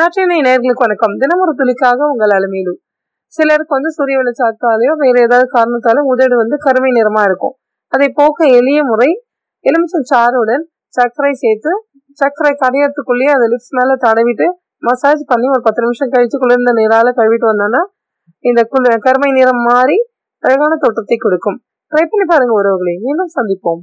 நாட்டினை நேர்களுக்கு வணக்கம். தினம் ஒரு துளிக்காக உங்கள் அலுமையிலும் சிலருக்கு வந்து சூரிய வெளிச்சாத்தாலேயோ வேற ஏதாவது காரணத்தாலும் உதடு வந்து கருமை நிறமா இருக்கும். அதை போக்க எளிய முறை எலுமிச்சம் சாறுடன் சர்க்கரை சேர்த்து சர்க்கரை கரையறதுக்குள்ளேயே அதை லிப்ஸ் மேல தடவிட்டு மசாஜ் பண்ணி ஒரு பத்து நிமிஷம் கழிச்சு குளிர்ந்த நீரால கழுவிட்டு வந்தோம்னா இந்த குளி கருமை நிறம் மாறி அழகான தோற்றத்தை கொடுக்கும். ட்ரை பண்ணி பாருங்க உறவுகளை. மீண்டும் சந்திப்போம்.